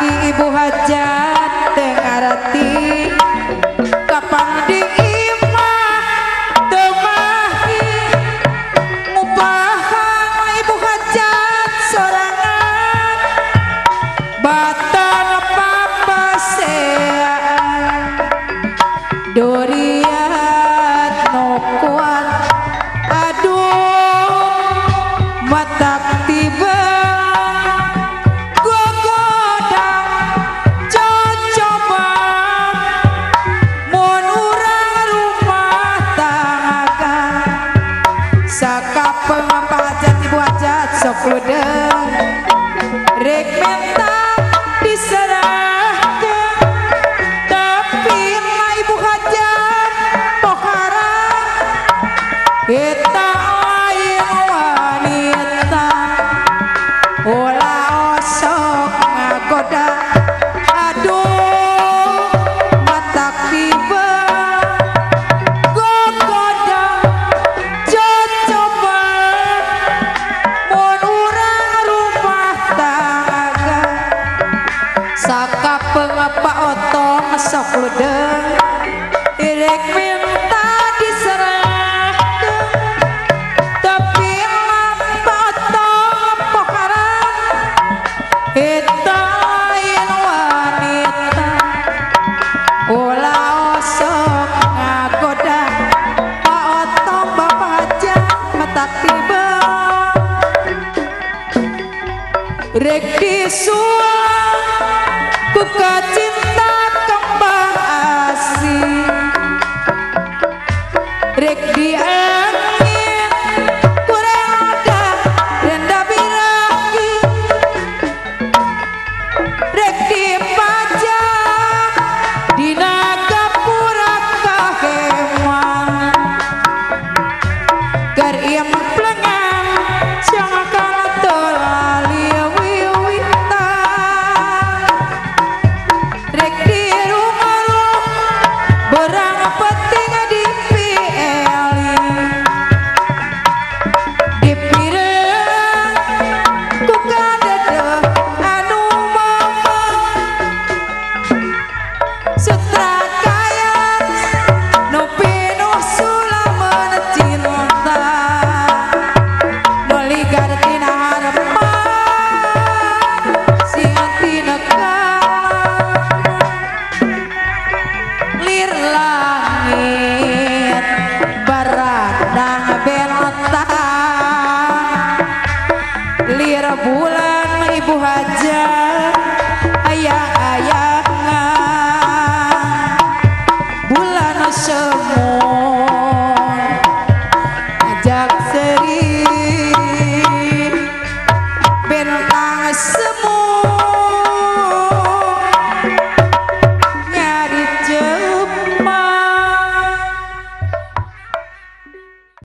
Ki Ibu Hajat Tengarati udang rek menta diserahkan tapi ma ibu hajat pohara kita lain wanita Ola osok ngagoda Saka pengapa otong sok ludeng Irek minta diserahkan Tapi mapa otong pokaran Hitain wanita. Ula osok ngagoda. Pak otong bapak aja mata tiba. Rek disuang dear.